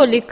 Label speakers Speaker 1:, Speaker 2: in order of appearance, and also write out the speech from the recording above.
Speaker 1: столик.